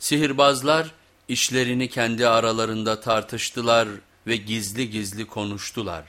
Sihirbazlar işlerini kendi aralarında tartıştılar ve gizli gizli konuştular.